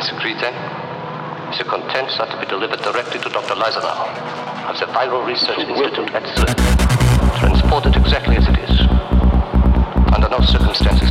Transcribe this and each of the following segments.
disagree then? Eh? Is your content are to be delivered directly to Dr. Leisenau of the Viral Research Institute at Zurich. Transported exactly as it is. Under no circumstances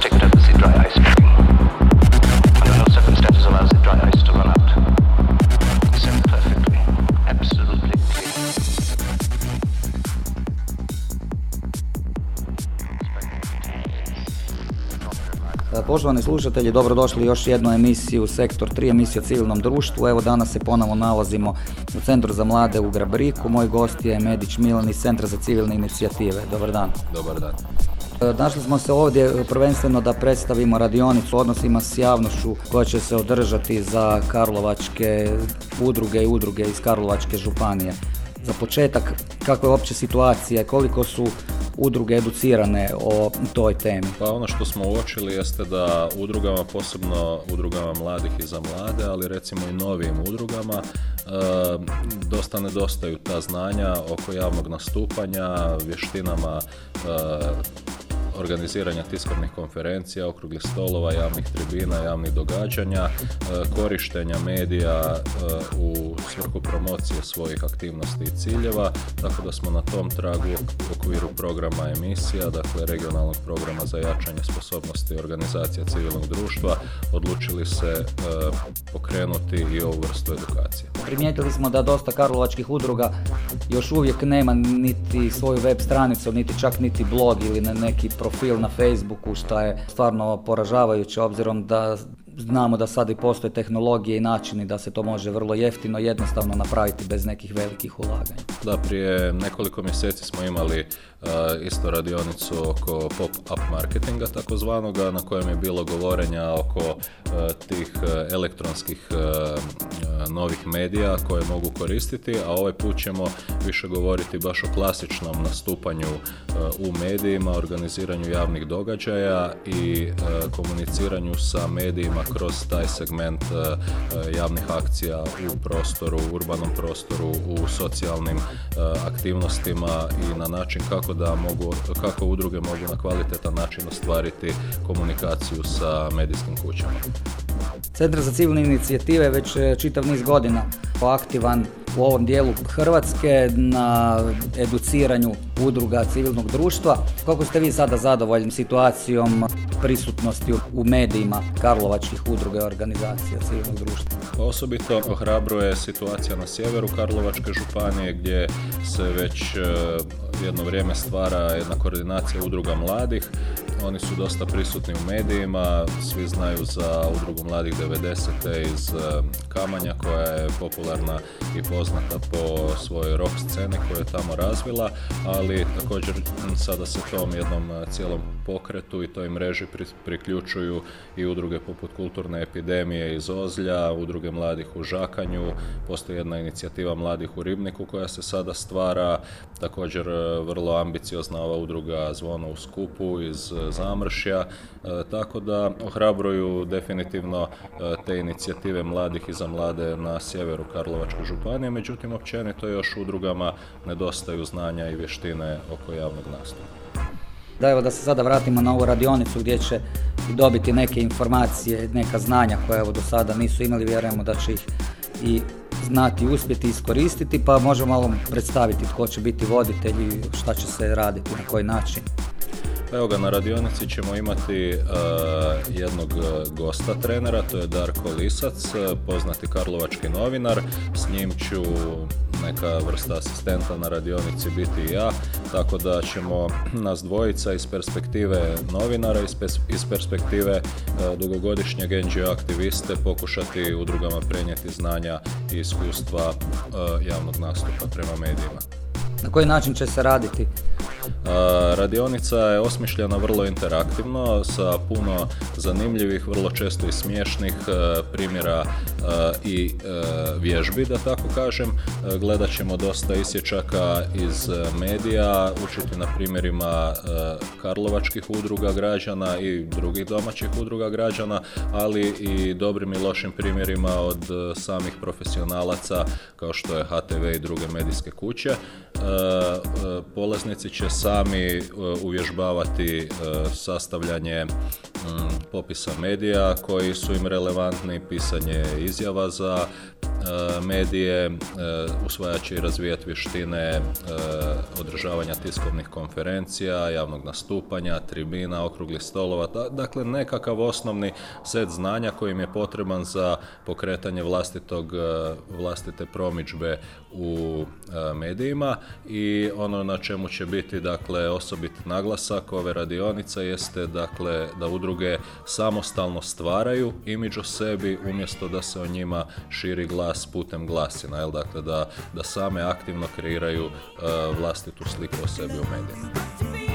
Poštovani slušatelji, dobrodošli još jednu emisiju Sektor 3, emisija o civilnom društvu. Evo danas se ponovo nalazimo u Centru za mlade u Grabriku. Moj gost je Medić Milan iz Centra za civilne inicijative. Dobar dan. Dobar dan. E, Našli smo se ovdje prvenstveno da predstavimo radionicu o odnosima s javnošću koja će se održati za karlovačke udruge i udruge iz Karlovačke županije. Za početak, kakva je opća situacija, koliko su udruge educirane o toj temi? Pa ono što smo uočili jeste da udrugama, posebno udrugama mladih i za mlade, ali recimo i novijim udrugama, e, dosta nedostaju ta znanja oko javnog nastupanja, vještinama e, organiziranja tiskovnih konferencija, okruglih stolova, javnih tribina, javnih događanja, e, korištenja medija e, u svrhu promocije svojih aktivnosti i ciljeva, tako da smo na tom tragu u okviru programa emisija, dakle regionalnog programa za jačanje sposobnosti organizacija civilnog društva, odlučili se e, pokrenuti i ovu vrstu edukacije. Primijetili smo da dosta karlovačkih udruga još uvijek nema niti svoju web stranicu, niti čak niti blog ili na neki profil na Facebooku, što je stvarno poražavajuće obzirom da znamo da sad i postoje tehnologije i načini da se to može vrlo jeftino, jednostavno napraviti bez nekih velikih ulaganja. Da, prije nekoliko mjeseci smo imali isto radionicu oko pop-up marketinga takozvanoga na kojem je bilo govorenja oko uh, tih uh, elektronskih novih medija koje mogu koristiti, a ovaj put ćemo više govoriti baš o klasičnom nastupanju u medijima, organiziranju javnih događaja i komuniciranju sa medijima kroz taj segment javnih akcija u prostoru, u urbanom prostoru, u socijalnim aktivnostima i na način kako da mogu, kako udruge mogu na kvalitetan način ostvariti komunikaciju sa medijskim kućama. Centar za civilne inicijative je već e, čitav niz godina aktivan u ovom dijelu Hrvatske na educiranju udruga civilnog društva. Kako ste vi sada zadovoljni situacijom prisutnosti u medijima karlovačkih udruga i organizacija civilnog društva? Pa Osobito ohrabruje situacija na sjeveru Karlovačke županije gdje se već e, jedno vrijeme stvara jedna koordinacija udruga mladih. Oni su dosta prisutni u medijima, svi znaju za udrugu mladih 90. iz e, Kamanja koja je popularna i poznata po svojoj rock sceni koju je tamo razvila, ali također sada se tom jednom e, cijelom pokretu i toj mreži pri- priključuju i udruge poput Kulturne epidemije iz Ozlja, udruge mladih u Žakanju, postoji jedna inicijativa mladih u Ribniku koja se sada stvara, također e, vrlo ambiciozna ova udruga Zvono u skupu iz e, Zamršja, tako da ohrabruju definitivno te inicijative mladih i za mlade na sjeveru Karlovačke županije, međutim općenito još udrugama nedostaju znanja i vještine oko javnog nastupa. Da evo da se sada vratimo na ovu radionicu gdje će dobiti neke informacije, neka znanja koja evo do sada nisu imali, vjerujemo da će ih i znati uspjeti iskoristiti, pa možemo malo predstaviti tko će biti voditelj i šta će se raditi, na koji način. Evo ga, na radionici ćemo imati uh, jednog uh, gosta trenera, to je Darko Lisac, uh, poznati karlovački novinar. S njim ću neka vrsta asistenta na radionici biti i ja, tako da ćemo nas dvojica iz perspektive novinara, iz, pers- iz perspektive dugogodišnjeg NGO aktiviste pokušati udrugama prenijeti znanja i iskustva javnog nastupa prema medijima. Na koji način će se raditi? Radionica je osmišljena vrlo interaktivno sa puno zanimljivih, vrlo često i smiješnih e, primjera e, i e, vježbi, da tako kažem. Gledat ćemo dosta isječaka iz medija, učiti na primjerima karlovačkih udruga građana i drugih domaćih udruga građana, ali i dobrim i lošim primjerima od samih profesionalaca kao što je HTV i druge medijske kuće. Polaznici će sami uvježbavati sastavljanje mm, popisa medija koji su im relevantni, pisanje izjava za medije, e, usvajat će i razvijati vještine održavanja tiskovnih konferencija, javnog nastupanja, tribina, okruglih stolova, dakle nekakav osnovni set znanja koji im je potreban za pokretanje vlastitog, vlastite promičbe u medijima i ono na čemu će biti dakle osobit naglasak ove radionice jeste dakle da udruge samostalno stvaraju imidž o sebi umjesto da se o njima širi glas putem glasina, jel? dakle da, da same aktivno kreiraju uh, vlastitu sliku o sebi u medijima.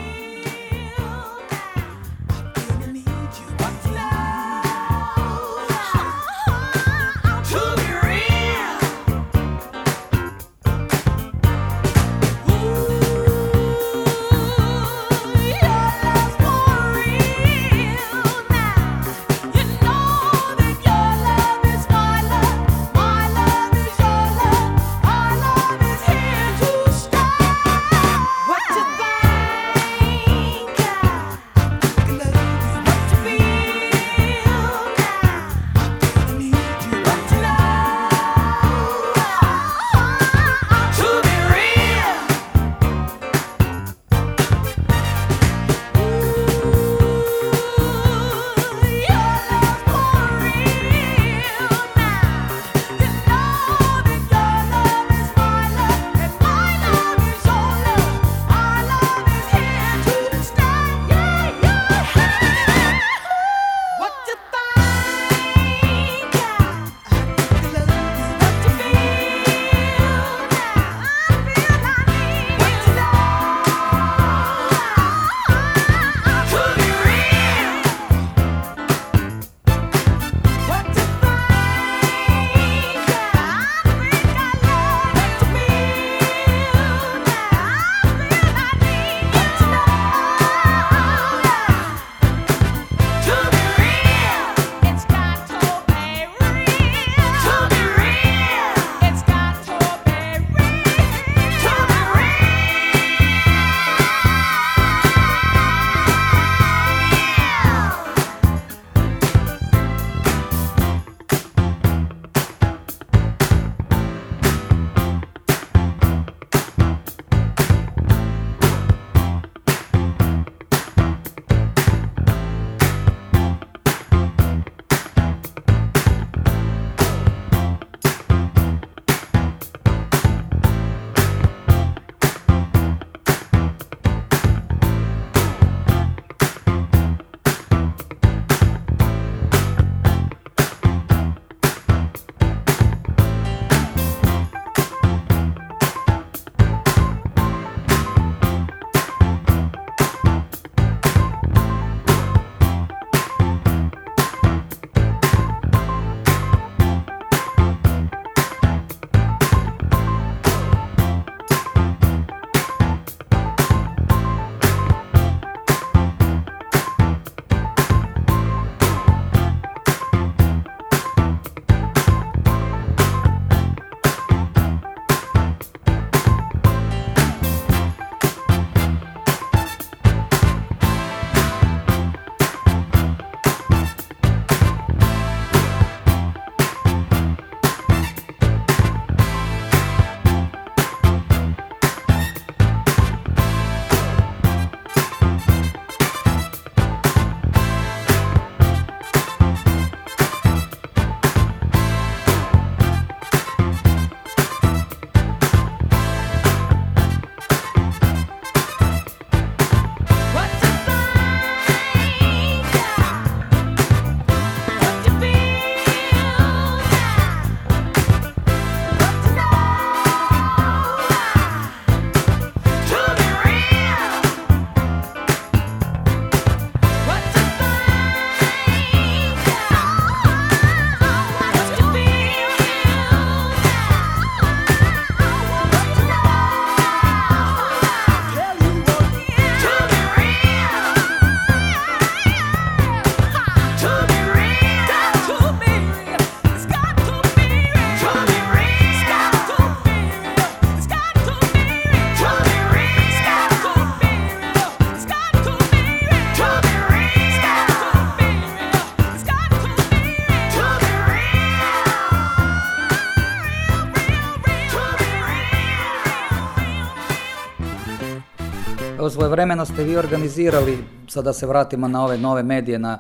Svojevremeno ste vi organizirali, sada se vratimo na ove nove medije, na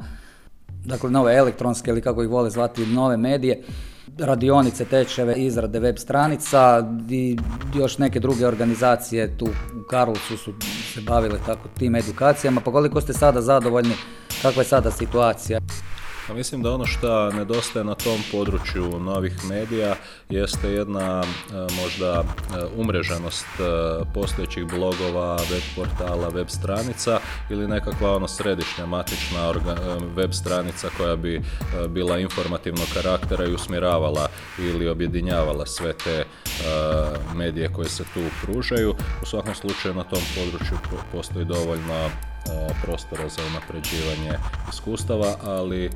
dakle nove elektronske ili kako ih vole zvati nove medije, radionice, tečeve, izrade web stranica i još neke druge organizacije tu u Karlovcu su se bavile tako tim edukacijama. Pa koliko ste sada zadovoljni, kakva je sada situacija? Pa mislim da ono što nedostaje na tom području novih medija jeste jedna e, možda e, umreženost e, postojećih blogova, web portala, web stranica ili nekakva ono središnja matična web stranica koja bi bila informativnog karaktera i usmjeravala ili objedinjavala sve te medije koje se tu pružaju. U svakom slučaju na tom području postoji dovoljno prostora za unapređivanje iskustava, ali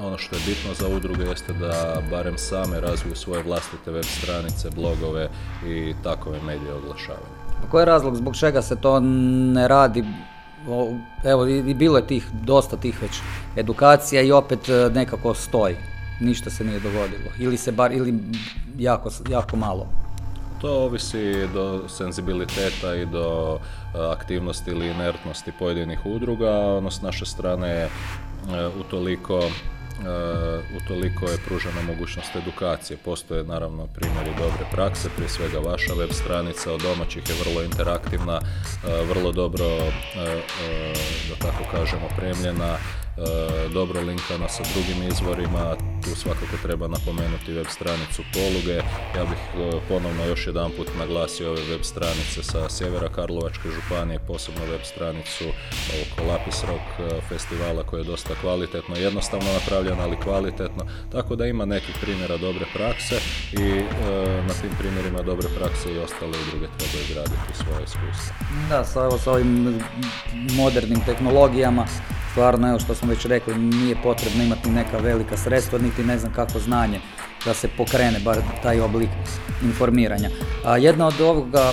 ono što je bitno za udruge jeste da barem same razviju svoje vlastite web stranice, blogove i takove medije oglašavaju. Koji je razlog zbog čega se to ne radi? Evo i bilo je tih, dosta tih već edukacija i opet e, nekako stoji. Ništa se nije dogodilo. Ili se bar, ili jako, jako malo. To ovisi do senzibiliteta i do e, aktivnosti ili inertnosti pojedinih udruga. Ono s naše strane je utoliko e, utoliko je pružena mogućnost edukacije. Postoje naravno primjeri dobre prakse, prije svega vaša web stranica od domaćih je vrlo interaktivna, e, vrlo dobro, da tako kažemo, opremljena, dobro linkana sa drugim izvorima, tu svakako treba napomenuti web stranicu Poluge. Ja bih e, ponovno još jedan put naglasio ove web stranice sa sjevera Karlovačke županije, posebno web stranicu oko Lapis Rock e, festivala koja je dosta kvalitetno, jednostavno napravljena, ali kvalitetno, tako da ima nekih primjera dobre prakse i na tim primjerima dobre prakse i ostale udruge trebaju graditi svoje iskustvo. Da, sa, sa ovim modernim tehnologijama stvarno, evo što već rekli, nije potrebno imati neka velika sredstva, niti ne znam kako znanje da se pokrene bar taj oblik informiranja. A jedna od ovoga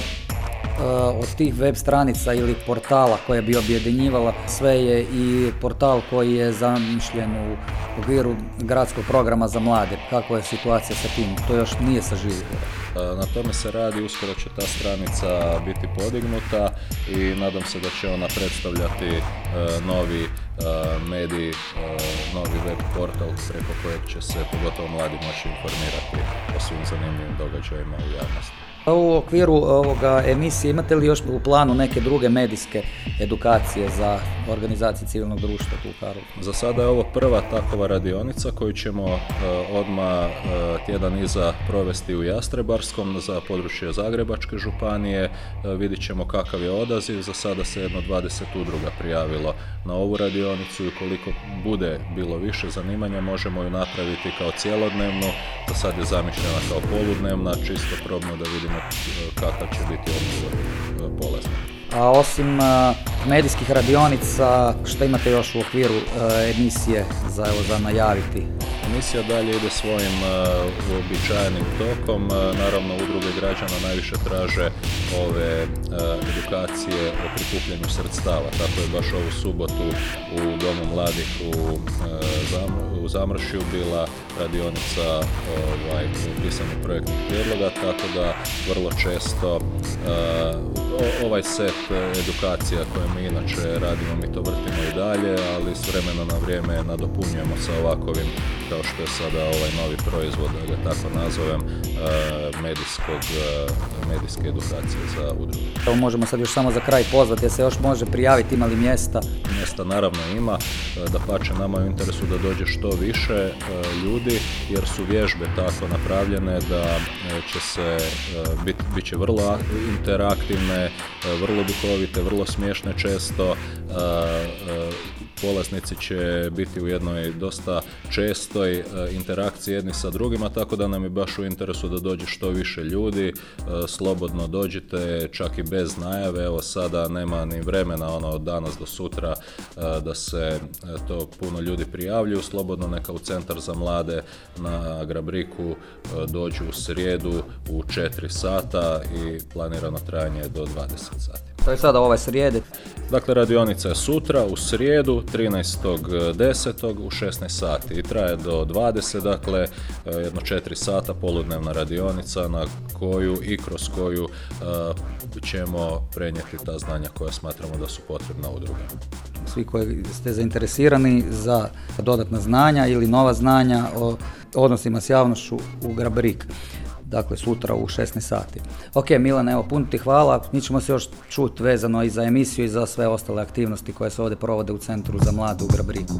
od tih web stranica ili portala koja bi objedinjivala sve je i portal koji je zamišljen u okviru gradskog programa za mlade. Kakva je situacija sa tim? To još nije saživio. Na tome se radi, uskoro će ta stranica biti podignuta i nadam se da će ona predstavljati e, novi e, medij, e, novi web portal preko kojeg će se pogotovo mladi moći informirati o svim zanimljivim događajima u javnosti. U okviru ovoga emisije imate li još u planu neke druge medijske edukacije za organizacije civilnog društva u Karlovcu? Za sada je ovo prva takova radionica koju ćemo uh, odmah uh, tjedan iza provesti u Jastrebarskom za područje Zagrebačke županije. Uh, vidjet ćemo kakav je odaziv. Za sada se jedno 20 udruga prijavilo na ovu radionicu i koliko bude bilo više zanimanja možemo ju napraviti kao cjelodnevnu. Za sad je zamišljena kao poludnevna, čisto probno da vidimo kakav će biti odgovor e, polaznika. A osim e, medijskih radionica, što imate još u okviru e, emisije za, evo, za najaviti? Emisija dalje ide svojim uobičajenim tokom. Naravno, udruge građana najviše traže ove edukacije o prikupljenju sredstava. Tako je baš ovu subotu u Domu mladih u, u Zamršju bila radionica ovaj, pisanju projektnih prijedloga, tako da vrlo često ovaj set edukacija koje mi inače radimo, mi to vrtimo i dalje, ali s vremena na vrijeme nadopunjujemo sa ovakovim, kao što je sada ovaj novi proizvod, da ga tako nazovem, medijskog, medijske edukacije za udruge. Evo možemo sad još samo za kraj pozvati, jer se još može prijaviti, ima li mjesta? Mjesta naravno ima, da pače nama je u interesu da dođe što više ljudi, jer su vježbe tako napravljene da će se, bit, bit će vrlo interaktivne, vrlo duhovite, vrlo smiješne često. Polaznici će biti u jednoj dosta čestoj interakciji jedni sa drugima, tako da nam je baš u interesu da dođe što više ljudi. Slobodno dođite, čak i bez najave. Evo sada nema ni vremena ono od danas do sutra da se to puno ljudi prijavljuju. Slobodno neka u centar za mlade na Grabriku dođu u srijedu u 4 sata i planirano trajanje do 20 sati. To je sada ovaj srijede. Dakle, radionica je sutra, u srijedu, 13.10. u 16 sati i traje do 20, dakle, e, jedno 4 sata poludnevna radionica na koju i kroz koju e, ćemo prenijeti ta znanja koja smatramo da su potrebna udrugama. Svi koji ste zainteresirani za dodatna znanja ili nova znanja o odnosima s javnošću u Grabrik dakle sutra u 16 sati. Ok, Milan, evo, puno ti hvala. Mi ćemo se još čuti vezano i za emisiju i za sve ostale aktivnosti koje se ovdje provode u Centru za mladu u Grabriku.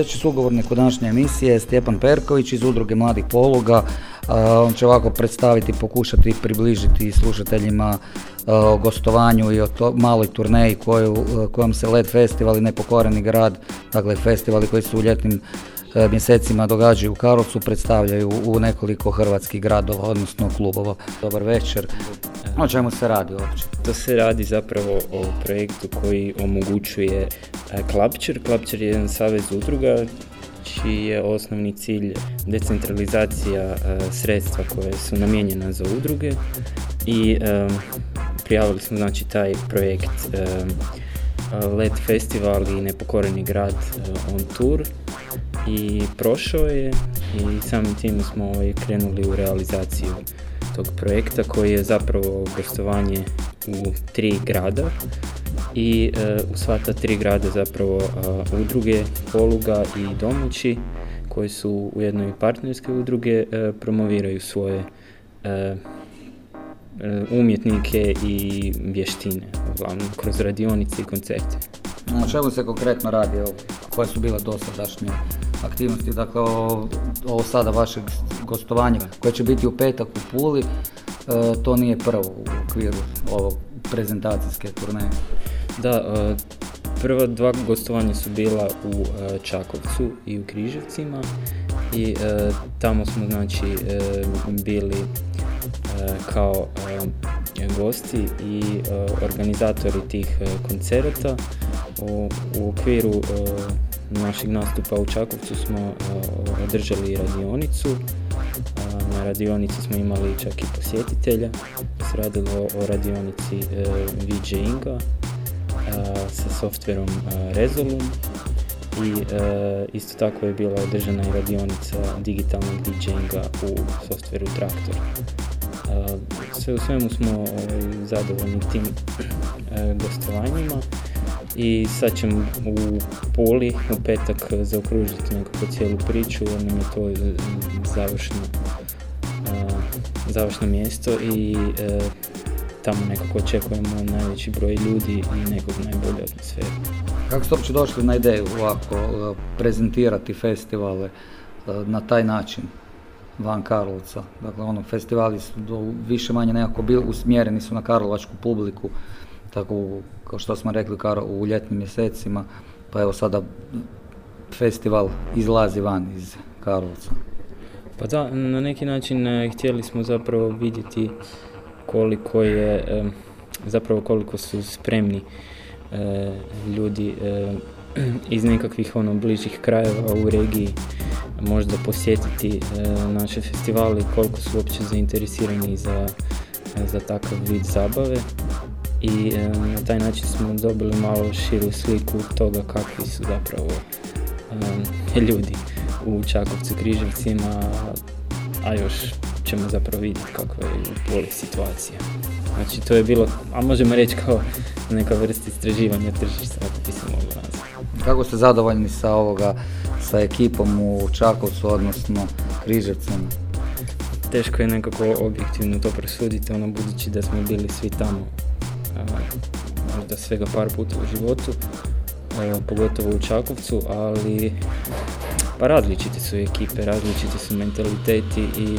Sljedeći sugovornik u današnje emisije je Stjepan Perković iz udruge Mladih poluga. On će ovako predstaviti, pokušati približiti slušateljima o gostovanju i o to, maloj turneji koju, kojom se LED festival i Nepokoreni grad, dakle festivali koji su u ljetnim mjesecima događaju u Karlovcu, predstavljaju u nekoliko hrvatskih gradova, odnosno klubova. Dobar večer. O čemu se radi uopće? To se radi zapravo o projektu koji omogućuje Klapčer. Klapčer je jedan savez udruga čiji je osnovni cilj decentralizacija e, sredstva koje su namijenjena za udruge i e, prijavili smo znači taj projekt e, LED festival i nepokoreni grad on tour. I prošao je i samim tim smo ovaj, krenuli u realizaciju tog projekta koji je zapravo gostovanje u tri grada. I e, u sva ta tri grada zapravo udruge, poluga i domaći koji su ujedno i partnerske udruge promoviraju svoje umjetnike i vještine, uglavnom kroz radionice i koncerte. O čemu se konkretno radi? Koje su bile dosadašnje aktivnosti? Dakle, ovo sada vašeg gostovanja koje će biti u petak u Puli, to nije prvo u okviru ovog prezentacijske turneje. Da, e, prva dva gostovanja su bila u e, Čakovcu i u Križevcima i e, tamo smo znači bili kao gosti i organizatori tih koncerata. U, okviru našeg nastupa u Čakovcu smo održali radionicu. Na radionici smo imali čak i posjetitelja. Se o radionici VJinga sa softverom Resolum i isto tako je bila održana i radionica digitalnog DJinga u softveru Traktor. Sve u svemu smo ovaj, zadovoljni tim gostovanjima i sad ćemo u Puli u petak zaokružiti nekako cijelu priču, jer nam je to završno, završno mjesto i tamo nekako očekujemo najveći broj ljudi i nekog najbolje atmosfere. Kako ste uopće došli na ideju ovako e, prezentirati festivale e, na taj način van Karlovca? Dakle, ono, festivali su do, više manje nekako bili usmjereni su na karlovačku publiku, tako kao što smo rekli u ljetnim mjesecima, pa evo sada festival izlazi van iz Karlovca. Pa da, na neki način e, htjeli smo zapravo vidjeti koliko je, zapravo koliko su spremni e, ljudi iz nekakvih ono bližih krajeva u regiji možda posjetiti e, naše festivale koliko su uopće zainteresirani za, za takav vid zabave. I na taj način smo dobili malo širu sliku toga kakvi su zapravo ljudi u Čakovcu Križevcima, a još ćemo zapravo vidjeti kakva je u poli situacija. Znači to je bilo, a možemo reći kao neka vrsta istraživanja tržišta, ako bi se moglo. Kako ste zadovoljni sa ovoga, sa ekipom u Čakovcu, odnosno Križevcima? Teško je nekako objektivno to presuditi, ono budući da smo bili svi tamo, možda svega par puta u životu, pogotovo u Čakovcu, ali pa različite su ekipe, različiti su mentaliteti i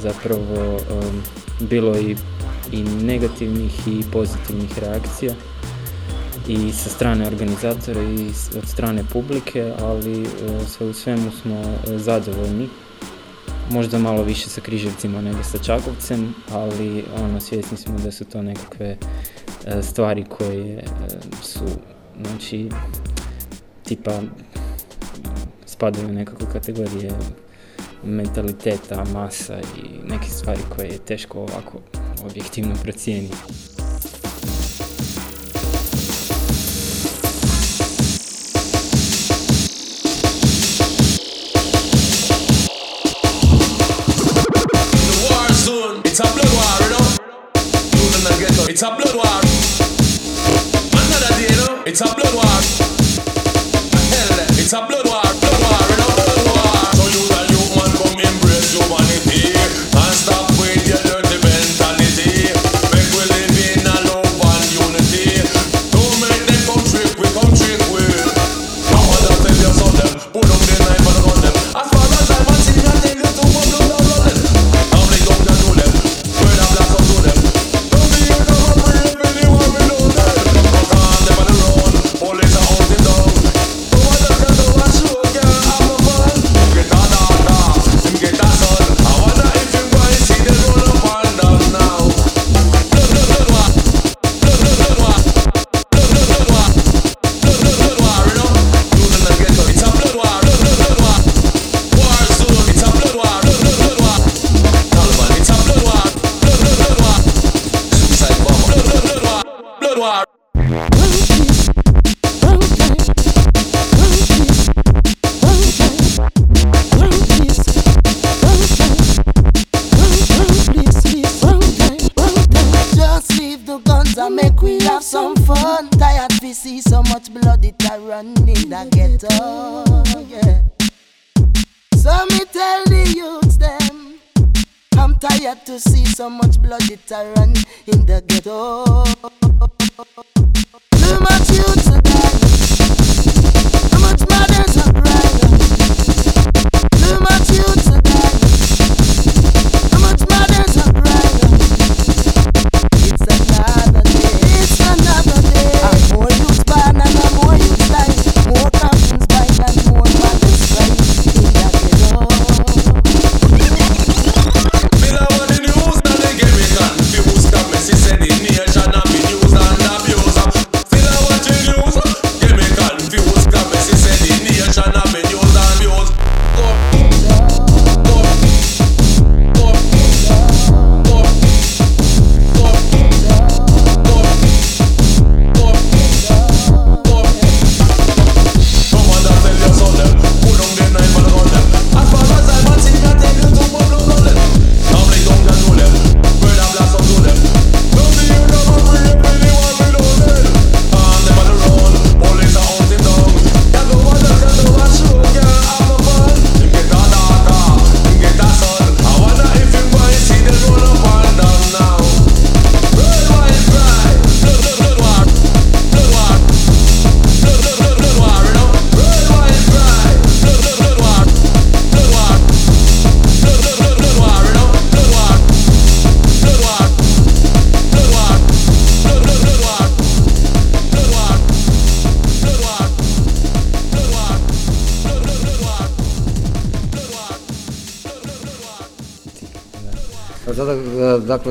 zapravo um, bilo i, i negativnih i pozitivnih reakcija i sa strane organizatora i od strane publike, ali uh, sve u svemu smo uh, zadovoljni. Možda malo više sa Križevcima nego sa Čakovcem, ali ono, svjesni smo da su to nekakve uh, stvari koje su, znači, tipa spadaju u nekakve kategorije mentaliteta, masa i neke stvari koje je teško ovako objektivno procijeniti. See so much blood it run in the ghetto. Too much youths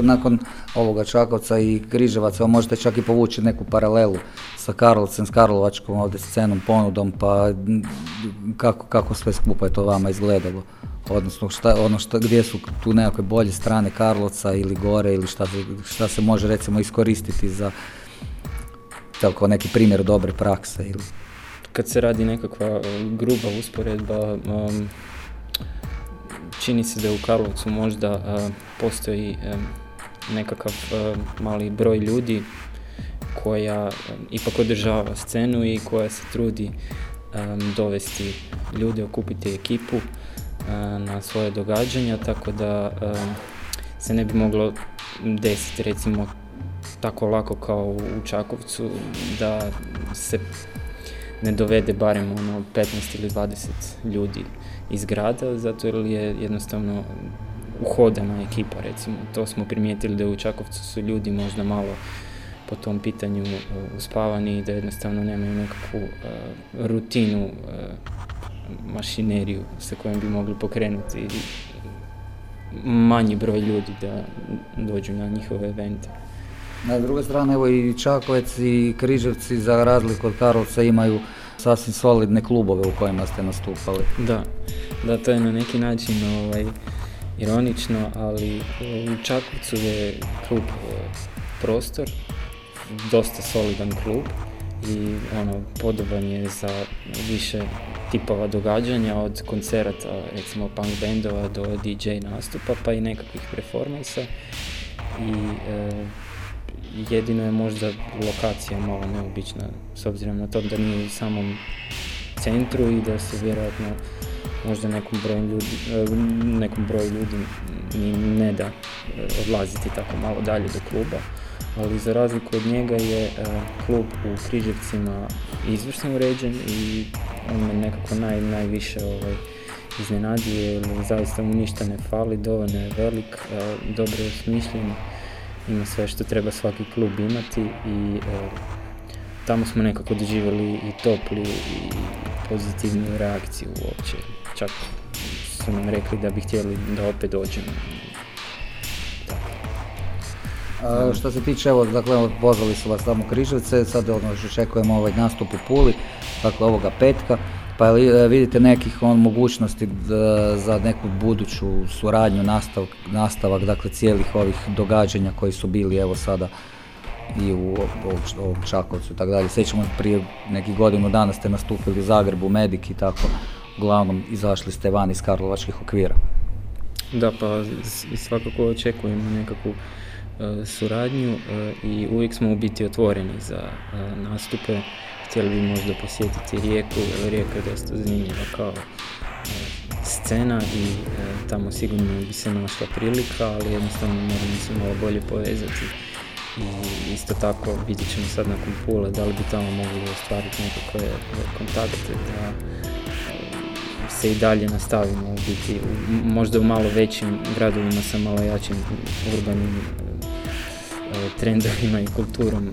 nakon ovoga Čakovca i Križevaca možete čak i povući neku paralelu sa Karlovcem, s Karlovačkom ovdje scenom, ponudom, pa kako, kako sve skupa je to vama izgledalo? Odnosno, šta, ono šta, gdje su tu nekakve bolje strane Karlovca ili gore ili šta, šta se može recimo iskoristiti za kao neki primjer dobre prakse ili kad se radi nekakva gruba usporedba, um, čini se da u Karlovcu možda postoji nekakav mali broj ljudi koja ipak održava scenu i koja se trudi dovesti ljude, okupiti ekipu na svoje događanja, tako da se ne bi moglo desiti recimo tako lako kao u Čakovcu da se ne dovede barem ono 15 ili 20 ljudi iz grada, zato jer je jednostavno uhodana ekipa, recimo. To smo primijetili da u Čakovcu su ljudi možda malo po tom pitanju e, uspavani i da jednostavno nemaju nekakvu e, rutinu, e, mašineriju sa kojom bi mogli pokrenuti manji broj ljudi da dođu na njihove evente. Na druge strane, evo i Čakovec i Križevci za razliku od Karlovca imaju sasvim solidne klubove u kojima ste nastupali. Da, da to je na neki način ovaj, ironično, ali u Čakovcu je klub e, prostor, dosta solidan klub i ono, podoban je za više tipova događanja, od koncerata, recimo punk bendova do DJ nastupa, pa i nekakvih performansa. I e, jedino je možda lokacija malo neobična, s obzirom na to da nije u samom centru i da se vjerojatno možda nekom broju ljudi, e, nekom broju ljudi ne da e, odlaziti tako malo dalje do kluba. Ali za razliku od njega je e, klub u Križevcima izvrsno uređen i on me nekako naj, najviše ovaj, iznenadio jer zaista mu ništa ne fali, dovoljno je velik, dobro je osmišljen, ima sve što treba svaki klub imati i tamo smo nekako doživjeli i toplu i pozitivnu reakciju uopće čak su nam rekli da bi htjeli da opet dođemo. A, što se tiče, evo, dakle, pozvali su vas tamo Križevce, sad ono očekujemo ovaj nastup u Puli, dakle ovoga petka, pa e, vidite nekih on, mogućnosti za neku buduću suradnju, nastavak, nastavak, dakle cijelih ovih događanja koji su bili evo sada i u ovom Čakovcu i tako dalje. Sjećamo prije nekih godinu dana ste nastupili u Zagrebu, Medik i tako uglavnom izašli ste van iz karlovačkih okvira. Da, pa svakako očekujemo nekakvu e, suradnju e, i uvijek smo u biti otvoreni za e, nastupe. htjeli bi možda posjetiti rijeku, jer rijeka je dosta zanimljiva kao scena i tamo sigurno bi se našla prilika, ali jednostavno moramo se malo bolje povezati. I isto tako vidjet ćemo sad nakon Pule da li bi tamo mogli ostvariti nekakve kontakte da se i dalje nastavimo u biti možda u malo većim gradovima sa malo jačim urbanim e, trendovima i kulturom e,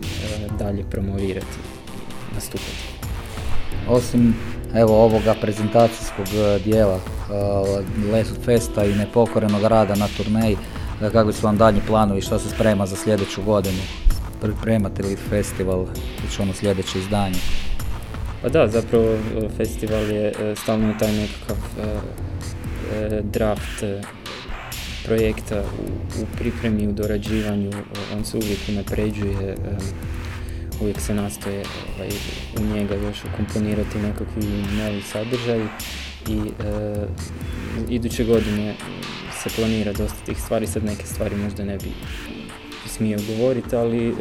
dalje promovirati i nastupati. Osim evo ovoga prezentacijskog e, dijela Lesu Festa i nepokorenog rada na turneji, kakvi su vam dalji planovi, što se sprema za sljedeću godinu? Pripremate li festival, već ono sljedeće izdanje? Pa da, zapravo e, festival je e, stalno taj nekakav e, draft projekta u, pripremi, u dorađivanju, on se uvijek unapređuje, uvijek se nastoje ovaj, u njega još ukomponirati nekakvi novi sadržaj i iduće godine se planira dosta tih stvari, sad neke stvari možda ne bi smio govoriti, ali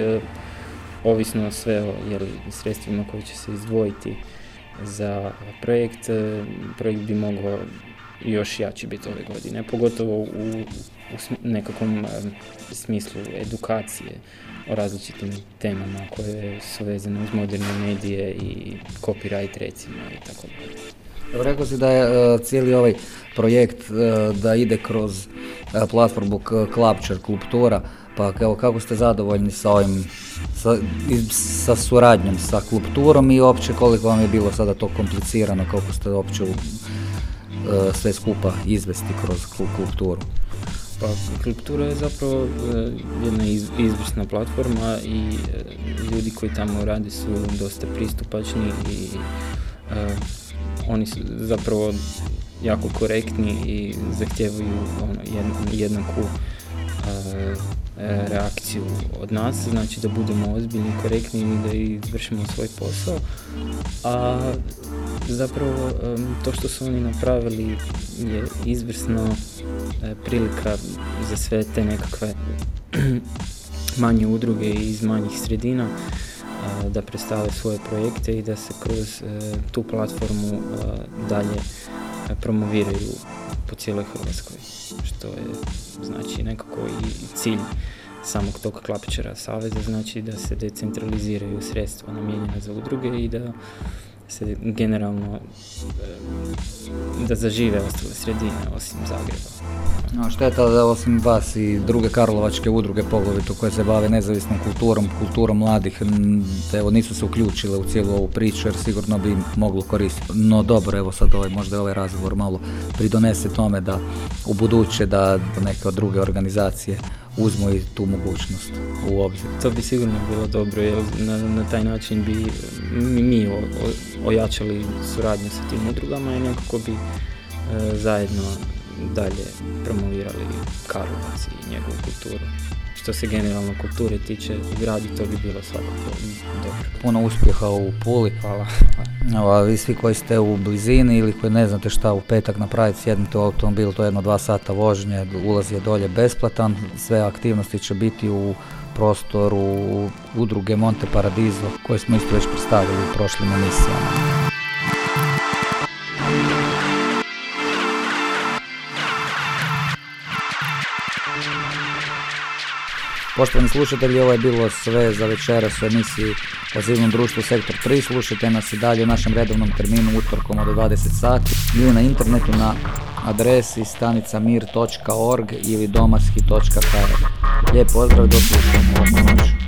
ovisno sve o jel, sredstvima koji će se izdvojiti za projekt, e, projekt bi mogao još jači biti ove godine, pogotovo u, u nekakvom e, smislu edukacije o različitim temama koje su vezane uz moderne medije i copyright recimo i tako dalje. Rekao si da je uh, cijeli ovaj projekt da ide kroz platformu Klapčar Kultura, pa evo, kako ste zadovoljni sa ovim, sa, sa suradnjom sa klubturom i uopće koliko vam je bilo sada to komplicirano, koliko ste uopće uh, sve skupa izvesti kroz klubturu? Pa Klubtura je zapravo jedna iz, izvrsna platforma i ljudi koji tamo radi su dosta pristupačni i oni su zapravo jako korektni i zahtijevaju ono, jednaku E, reakciju od nas, znači da budemo ozbiljni, korektni i da izvršimo svoj posao. A zapravo to što su oni napravili je izvrsno e, prilika za sve te nekakve manje udruge iz manjih sredina da predstave svoje projekte i da se kroz e, tu platformu dalje promoviraju po cijeloj Hrvatskoj, što je znači nekako i cilj samog tog klapičara saveza, znači da se decentraliziraju sredstva namijenjena za udruge i da se generalno da zažive ostale sredine osim Zagreba. No, šteta da osim vas i druge karlovačke udruge poglavito koje se bave nezavisnom kulturom, kulturom mladih, evo nisu se uključile u cijelu ovu priču jer sigurno bi im moglo koristiti. No dobro, evo sad ovaj, možda ovaj razgovor malo pridonese tome da u buduće da neke od druge organizacije uzmu i tu mogućnost u obzir. To bi sigurno bilo dobro jer na, na taj način bi mi, mi ojačali suradnju sa tim udrugama i nekako bi e, zajedno dalje promovirali Karlovac i njegovu kulturu. Što se generalno kulture tiče u gradu, to bi bilo svakako dobro. Puno uspjeha u Puli. Hvala. a vi svi koji ste u blizini ili koji ne znate šta u petak napraviti, sjednite u automobil, to je jedno dva sata vožnje, ulaz je dolje besplatan, sve aktivnosti će biti u prostoru udruge Monte Paradiso koje smo isto već predstavili u prošlim emisijama. Poštovani slušatelji, ovo je bilo sve za večeras u emisiji o civilnom društvu Sektor 3. Slušajte nas i dalje u našem redovnom terminu utvorkom od 20 sati ili na internetu na adresi stanicamir.org ili domarski.kr. Lijep pozdrav, do slušanja.